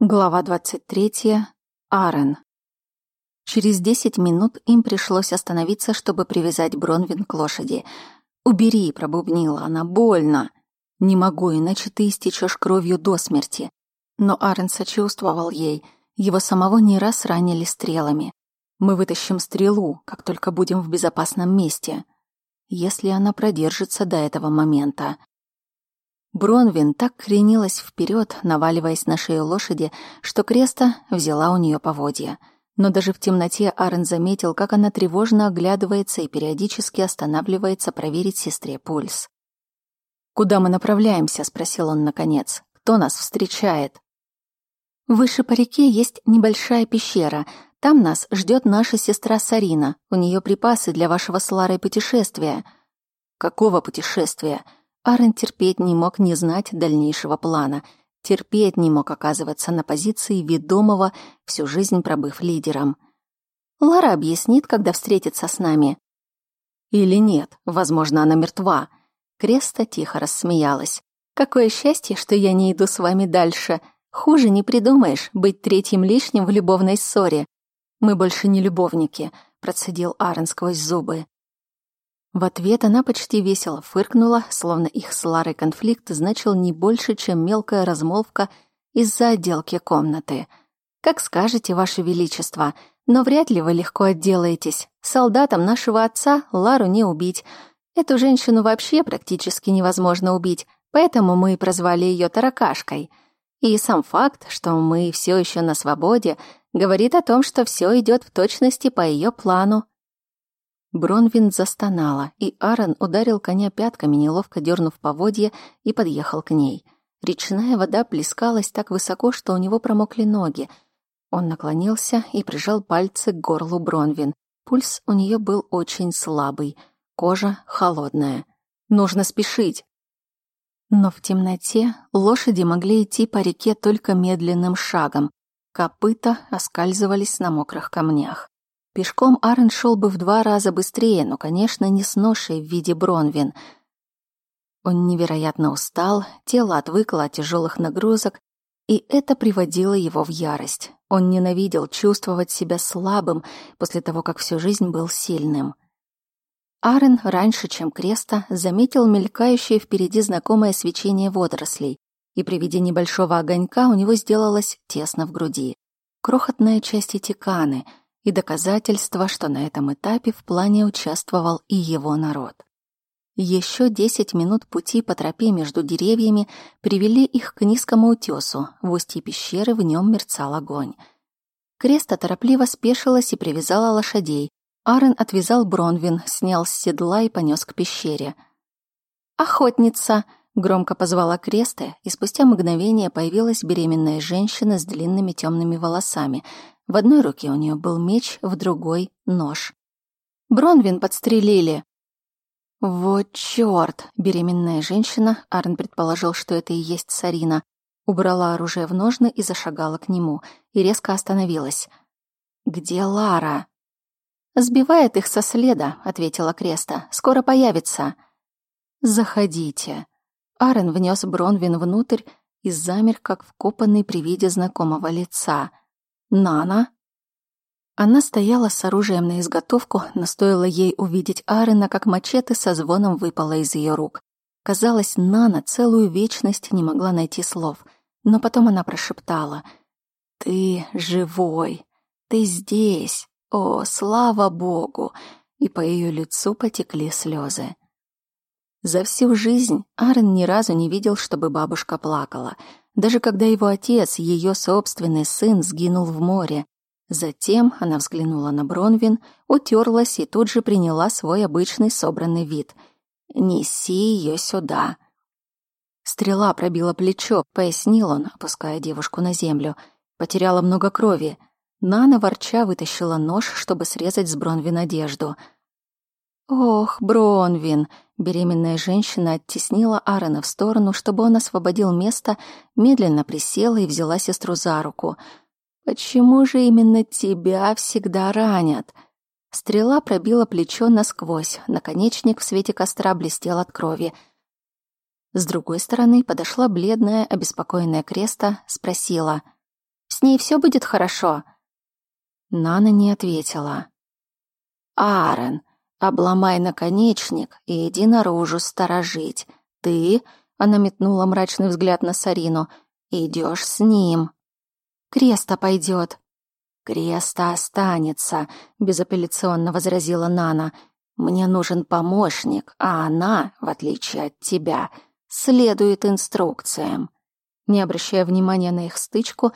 Глава 23. Арен. Через десять минут им пришлось остановиться, чтобы привязать Бронвин к лошади. «Убери», — пробубнила она, — «больно». «Не могу, иначе ты истечешь кровью до смерти». Но Арен сочувствовал ей. Его самого не раз ранили стрелами. «Мы вытащим стрелу, как только будем в безопасном месте». Если она продержится до этого момента. Бронвин так кренилась вперед, наваливаясь на шею лошади, что Креста взяла у нее поводья. Но даже в темноте Арен заметил, как она тревожно оглядывается и периодически останавливается проверить сестре пульс. «Куда мы направляемся?» — спросил он наконец. «Кто нас встречает?» «Выше по реке есть небольшая пещера. Там нас ждет наша сестра Сарина. У нее припасы для вашего с Ларой путешествия». «Какого путешествия?» Арен терпеть не мог не знать дальнейшего плана, терпеть не мог оказываться на позиции ведомого, всю жизнь пробыв лидером. Лара объяснит, когда встретится с нами. Или нет, возможно, она мертва. Креста тихо рассмеялась. Какое счастье, что я не иду с вами дальше. Хуже не придумаешь быть третьим лишним в любовной ссоре. Мы больше не любовники, процедил Арен сквозь зубы. В ответ она почти весело фыркнула, словно их с Ларой конфликт значил не больше, чем мелкая размолвка из-за отделки комнаты. «Как скажете, Ваше Величество, но вряд ли вы легко отделаетесь. Солдатам нашего отца Лару не убить. Эту женщину вообще практически невозможно убить, поэтому мы прозвали ее Таракашкой. И сам факт, что мы все еще на свободе, говорит о том, что все идет в точности по ее плану. Бронвин застонала, и Аарон ударил коня пятками, неловко дернув поводья, и подъехал к ней. Речная вода плескалась так высоко, что у него промокли ноги. Он наклонился и прижал пальцы к горлу Бронвин. Пульс у нее был очень слабый, кожа холодная. Нужно спешить. Но в темноте лошади могли идти по реке только медленным шагом. Копыта оскальзывались на мокрых камнях. Пешком Арен шел бы в два раза быстрее, но, конечно, не с ношей в виде Бронвин. Он невероятно устал, тело отвыкло от тяжелых нагрузок, и это приводило его в ярость. Он ненавидел чувствовать себя слабым после того, как всю жизнь был сильным. Арен раньше, чем Креста, заметил мелькающее впереди знакомое свечение водорослей, и при виде небольшого огонька у него сделалось тесно в груди. Крохотная часть этиканы — и доказательство, что на этом этапе в плане участвовал и его народ. Еще десять минут пути по тропе между деревьями привели их к низкому утесу, в устье пещеры в нем мерцал огонь. Креста торопливо спешилась и привязала лошадей. Аарон отвязал Бронвин, снял с седла и понес к пещере. «Охотница!» — громко позвала Креста, и спустя мгновение появилась беременная женщина с длинными темными волосами — в одной руке у нее был меч, в другой — нож. Бронвин подстрелили. Вот чёрт! Беременная женщина, Арн предположил, что это и есть Сарина, убрала оружие в ножны и зашагала к нему, и резко остановилась. «Где Лара?» «Сбивает их со следа», — ответила Креста. «Скоро появится». «Заходите». Арен внес Бронвин внутрь и замер, как вкопанный при виде знакомого лица — Нана. Она стояла с оружием на изготовку, но стоило ей увидеть Арена, как мачете со звоном выпало из ее рук. Казалось, Нана целую вечность не могла найти слов, но потом она прошептала «Ты живой! Ты здесь! О, слава Богу!» И по ее лицу потекли слезы. За всю жизнь Арен ни разу не видел, чтобы бабушка плакала — даже когда его отец, ее собственный сын, сгинул в море. Затем она взглянула на Бронвин, утерлась и тут же приняла свой обычный собранный вид. «Неси ее сюда». Стрела пробила плечо, пояснил он, опуская девушку на землю. Потеряла много крови. Нана ворча вытащила нож, чтобы срезать с Бронвин одежду. «Ох, Бронвин!» Беременная женщина оттеснила Аарона в сторону, чтобы он освободил место, медленно присела и взяла сестру за руку. «Почему же именно тебя всегда ранят?» Стрела пробила плечо насквозь, наконечник в свете костра блестел от крови. С другой стороны подошла бледная, обеспокоенная Креста, спросила. С ней все будет хорошо?» Нана не ответила. «Аарон, обломай наконечник и иди наружу сторожить. Ты...» — она метнула мрачный взгляд на Сарину. «Идешь с ним». «Креста пойдет». «Креста останется», — безапелляционно возразила Нана. «Мне нужен помощник, а она, в отличие от тебя, следует инструкциям». Не обращая внимания на их стычку,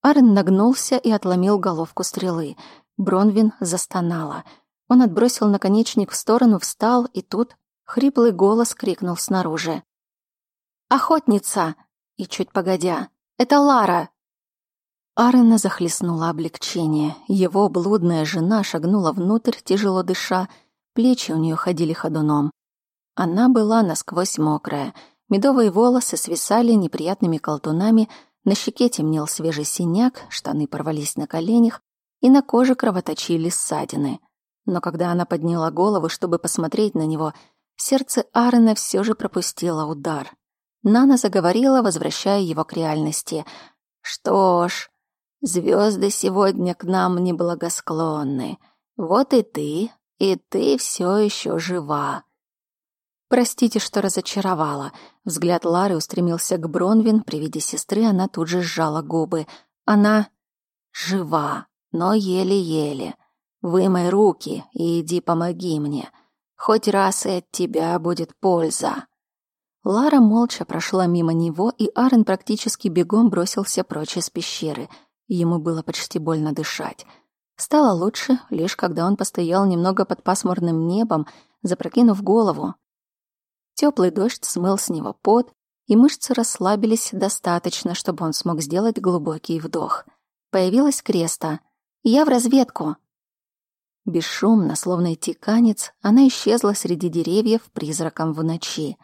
Арен нагнулся и отломил головку стрелы. Бронвин застонала. Он отбросил наконечник в сторону, встал, и тут хриплый голос крикнул снаружи. «Охотница!» И чуть погодя, «Это Лара!» Арена захлестнула облегчение. Его блудная жена шагнула внутрь, тяжело дыша, плечи у нее ходили ходуном. Она была насквозь мокрая, медовые волосы свисали неприятными колтунами, на щеке темнел свежий синяк, штаны порвались на коленях, и на коже кровоточили ссадины. Но когда она подняла голову, чтобы посмотреть на него, сердце Аарона все же пропустило удар. Нана заговорила, возвращая его к реальности. «Что ж, звезды сегодня к нам неблагосклонны. Вот и ты, и ты все еще жива. «Простите, что разочаровала». Взгляд Лары устремился к Бронвин. При виде сестры она тут же сжала губы. Она жива, но еле-еле. Вымой руки и иди помоги мне. Хоть раз и от тебя будет польза. Лара молча прошла мимо него, и Арен практически бегом бросился прочь из пещеры. Ему было почти больно дышать. Стало лучше, лишь когда он постоял немного под пасмурным небом, запрокинув голову, Теплый дождь смыл с него пот, и мышцы расслабились достаточно, чтобы он смог сделать глубокий вдох. Появилась креста. «Я в разведку!» Бесшумно, словно тиканец, она исчезла среди деревьев призраком в ночи.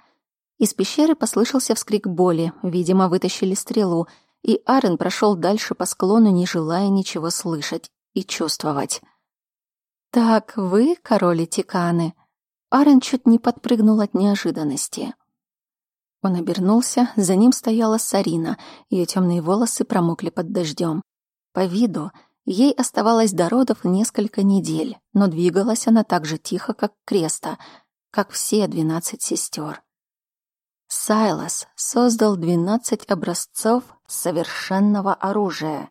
Из пещеры послышался вскрик боли, видимо, вытащили стрелу, и Арен прошел дальше по склону, не желая ничего слышать и чувствовать. «Так вы, короли Тиканы?» Арен чуть не подпрыгнул от неожиданности. Он обернулся, за ним стояла Сарина, ее темные волосы промокли под дождем. По виду ей оставалось до родов несколько недель, но двигалась она так же тихо, как Креста, как все двенадцать сестер. Сайлас создал двенадцать образцов совершенного оружия.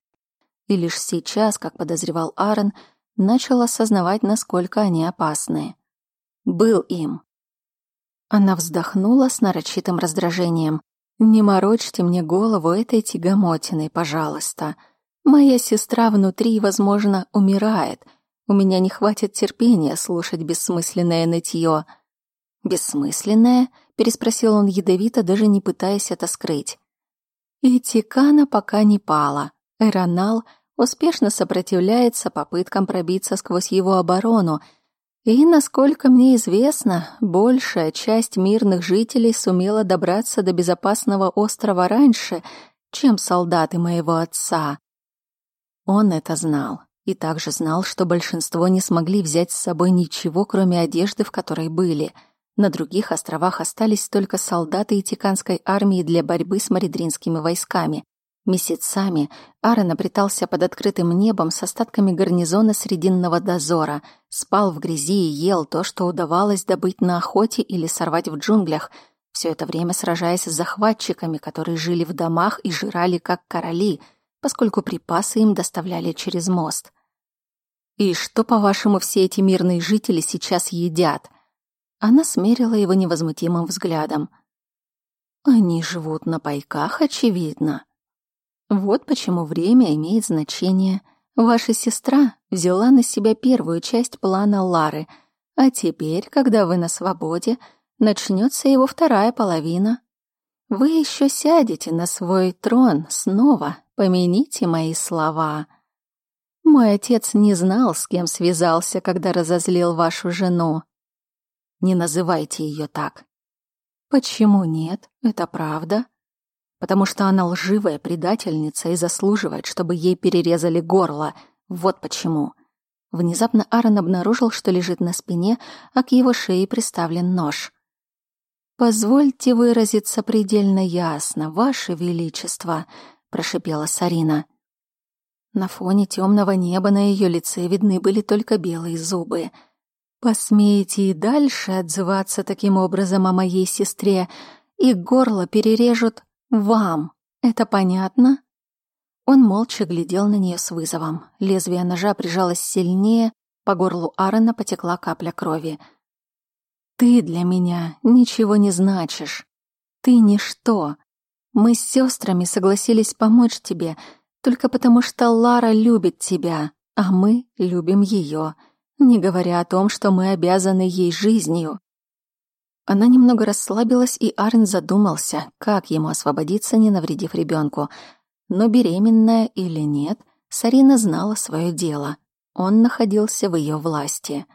И лишь сейчас, как подозревал Аарон, начал осознавать, насколько они опасны был им. Она вздохнула с нарочитым раздражением. «Не морочьте мне голову этой тягомотиной, пожалуйста. Моя сестра внутри, возможно, умирает. У меня не хватит терпения слушать бессмысленное нытье». «Бессмысленное?» — переспросил он ядовито, даже не пытаясь это скрыть. И Тикана пока не пала. Эронал успешно сопротивляется попыткам пробиться сквозь его оборону — и, насколько мне известно, большая часть мирных жителей сумела добраться до безопасного острова раньше, чем солдаты моего отца. Он это знал и также знал, что большинство не смогли взять с собой ничего, кроме одежды, в которой были. На других островах остались только солдаты Итиканской армии для борьбы с маридринскими войсками. Месяцами Аарон обретался под открытым небом с остатками гарнизона Срединного дозора, спал в грязи и ел то, что удавалось добыть на охоте или сорвать в джунглях, все это время сражаясь с захватчиками, которые жили в домах и жрали как короли, поскольку припасы им доставляли через мост. «И что, по-вашему, все эти мирные жители сейчас едят?» Она смерила его невозмутимым взглядом. «Они живут на пайках, очевидно». Вот почему время имеет значение. Ваша сестра взяла на себя первую часть плана Лары, а теперь, когда вы на свободе, начнется его вторая половина. Вы еще сядете на свой трон снова, помяните мои слова. Мой отец не знал, с кем связался, когда разозлил вашу жену. Не называйте ее так. Почему нет? Это правда потому что она лживая предательница и заслуживает, чтобы ей перерезали горло. Вот почему. Внезапно Аарон обнаружил, что лежит на спине, а к его шее приставлен нож. «Позвольте выразиться предельно ясно, Ваше Величество», — прошипела Сарина. На фоне темного неба на ее лице видны были только белые зубы. «Посмеете и дальше отзываться таким образом о моей сестре, и горло перережут вам. Это понятно?» Он молча глядел на нее с вызовом. Лезвие ножа прижалось сильнее, по горлу Аарона потекла капля крови. «Ты для меня ничего не значишь. Ты ничто. Мы с сестрами согласились помочь тебе только потому, что Лара любит тебя, а мы любим ее, не говоря о том, что мы обязаны ей жизнью». Она немного расслабилась, и Арн задумался, как ему освободиться, не навредив ребенку. Но беременная или нет, Сарина знала свое дело. Он находился в ее власти.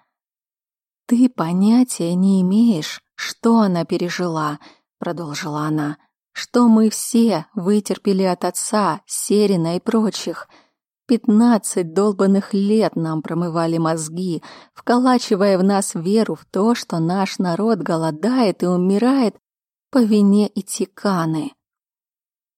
«Ты понятия не имеешь, что она пережила», — продолжила она, «что мы все вытерпели от отца, Серина и прочих». Пятнадцать долбанных лет нам промывали мозги, вколачивая в нас веру в то, что наш народ голодает и умирает по вине Итиканы.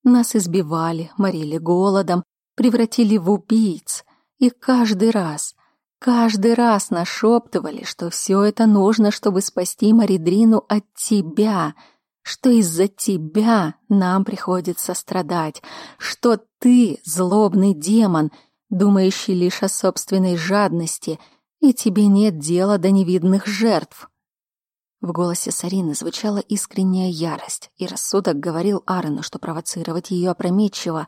Нас избивали, морили голодом, превратили в убийц, и каждый раз, каждый раз нашептывали, что все это нужно, чтобы спасти Маридрину от тебя, что из-за тебя нам приходится страдать, что ты злобный демон, думающий лишь о собственной жадности, и тебе нет дела до невидных жертв. В голосе Сарины звучала искренняя ярость, и рассудок говорил Аарону, что провоцировать ее опрометчиво,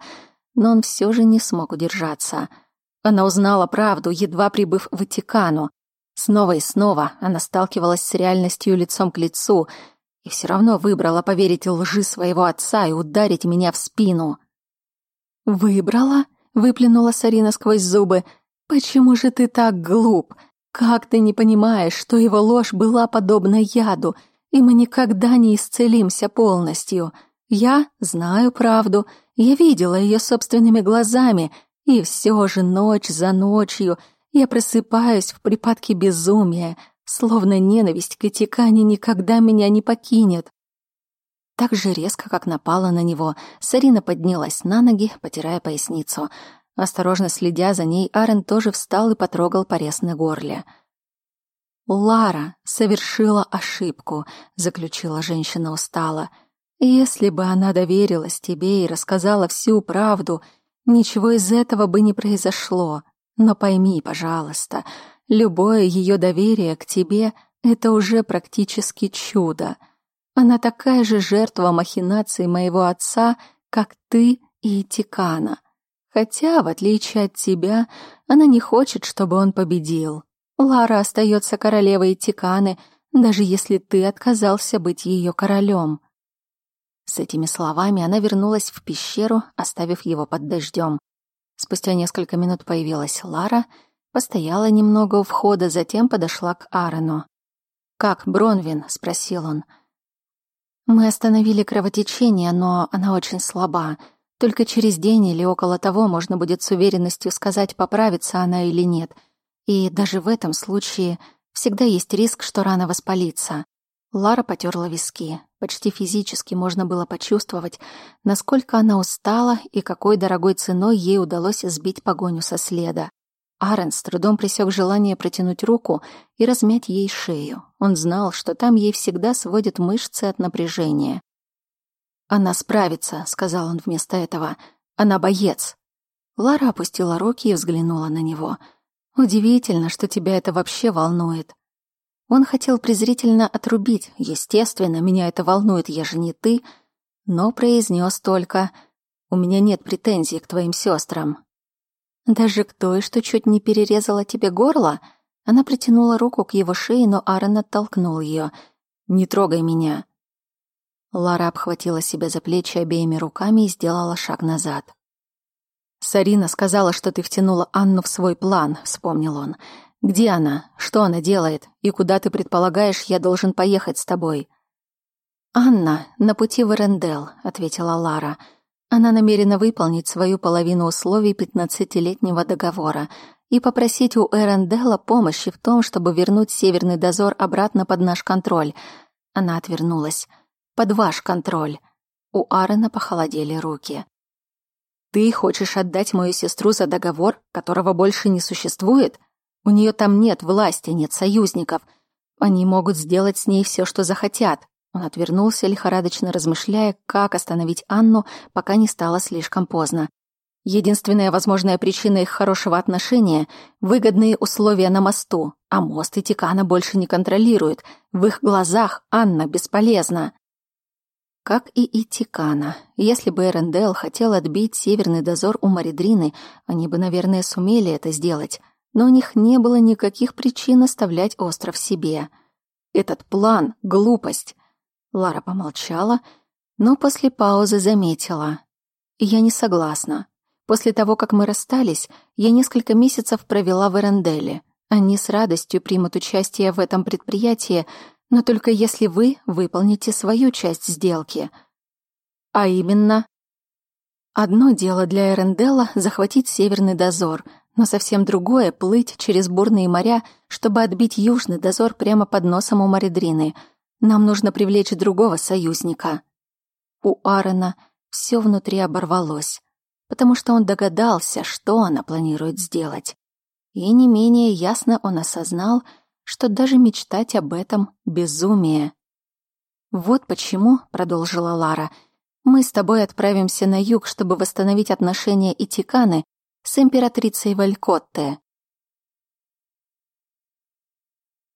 но он все же не смог удержаться — она узнала правду, едва прибыв в Ватикану. Снова и снова она сталкивалась с реальностью лицом к лицу и все равно выбрала поверить лжи своего отца и ударить меня в спину. «Выбрала?» — выплюнула Сарина сквозь зубы. «Почему же ты так глуп? Как ты не понимаешь, что его ложь была подобна яду, и мы никогда не исцелимся полностью? Я знаю правду, я видела ее собственными глазами — и все же ночь за ночью я просыпаюсь в припадке безумия, словно ненависть к Этикане никогда меня не покинет. Так же резко, как напала на него, Сарина поднялась на ноги, потирая поясницу. Осторожно следя за ней, Арен тоже встал и потрогал порез на горле. «Лара совершила ошибку», — заключила женщина устало. «Если бы она доверилась тебе и рассказала всю правду, — Ничего из этого бы не произошло. Но пойми, пожалуйста, любое ее доверие к тебе — это уже практически чудо. Она такая же жертва махинаций моего отца, как ты и Тикана. Хотя, в отличие от тебя, она не хочет, чтобы он победил. Лара остается королевой Тиканы, даже если ты отказался быть ее королем. С этими словами она вернулась в пещеру, оставив его под дождем. Спустя несколько минут появилась Лара, постояла немного у входа, затем подошла к Аарону. «Как, Бронвин?» — спросил он. «Мы остановили кровотечение, но она очень слаба. Только через день или около того можно будет с уверенностью сказать, поправится она или нет. И даже в этом случае всегда есть риск, что рана воспалится». Лара потерла виски. Почти физически можно было почувствовать, насколько она устала и какой дорогой ценой ей удалось сбить погоню со следа. Арен с трудом пресек желание протянуть руку и размять ей шею. Он знал, что там ей всегда сводят мышцы от напряжения. «Она справится», — сказал он вместо этого. «Она боец». Лара опустила руки и взглянула на него. «Удивительно, что тебя это вообще волнует. Он хотел презрительно отрубить. Естественно, меня это волнует, я же не ты. Но произнес только «У меня нет претензий к твоим сестрам». Даже к той, что чуть не перерезала тебе горло? Она притянула руку к его шее, но Аарон оттолкнул ее. «Не трогай меня». Лара обхватила себя за плечи обеими руками и сделала шаг назад. «Сарина сказала, что ты втянула Анну в свой план», — вспомнил он. Где она? Что она делает? И куда ты предполагаешь, я должен поехать с тобой?» «Анна на пути в Эрендел», — ответила Лара. Она намерена выполнить свою половину условий пятнадцатилетнего договора и попросить у Эрендела помощи в том, чтобы вернуть Северный дозор обратно под наш контроль. Она отвернулась. «Под ваш контроль». У Аарона похолодели руки. Ты хочешь отдать мою сестру за договор, которого больше не существует? У нее там нет власти, нет союзников. Они могут сделать с ней все, что захотят. Он отвернулся, лихорадочно размышляя, как остановить Анну, пока не стало слишком поздно. Единственная возможная причина их хорошего отношения — выгодные условия на мосту, а мост и Тикана больше не контролируют. В их глазах Анна бесполезна. Как и Итикана. Если бы Эрендел хотел отбить северный дозор у Маридрины, они бы, наверное, сумели это сделать. Но у них не было никаких причин оставлять остров себе. Этот план — глупость. Лара помолчала, но после паузы заметила. «Я не согласна. После того, как мы расстались, я несколько месяцев провела в Эренделе. Они с радостью примут участие в этом предприятии, но только если вы выполните свою часть сделки. А именно... Одно дело для Эрендела — захватить Северный дозор, но совсем другое — плыть через бурные моря, чтобы отбить Южный дозор прямо под носом у Маридрины. Нам нужно привлечь другого союзника. У Аарона все внутри оборвалось потому что он догадался, что она планирует сделать. И не менее ясно он осознал, что даже мечтать об этом — безумие. «Вот почему», — продолжила Лара, — «мы с тобой отправимся на юг, чтобы восстановить отношения Итиканы с императрицей Валькотте.